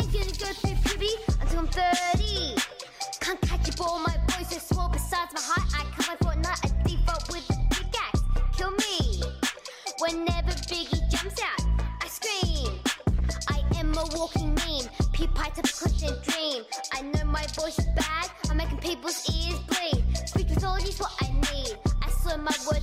I'm gonna go through puberty until I'm 30. Can't catch a ball, my voice is small. Besides my height, I come my Fortnite. I default with the pickaxe. Kill me. Whenever Biggie jumps out, I scream. I am a walking meme. PewPie to push and dream. I know my voice is bad. I'm making people's ears bleed. Speech pathology's what I need. I swear my words.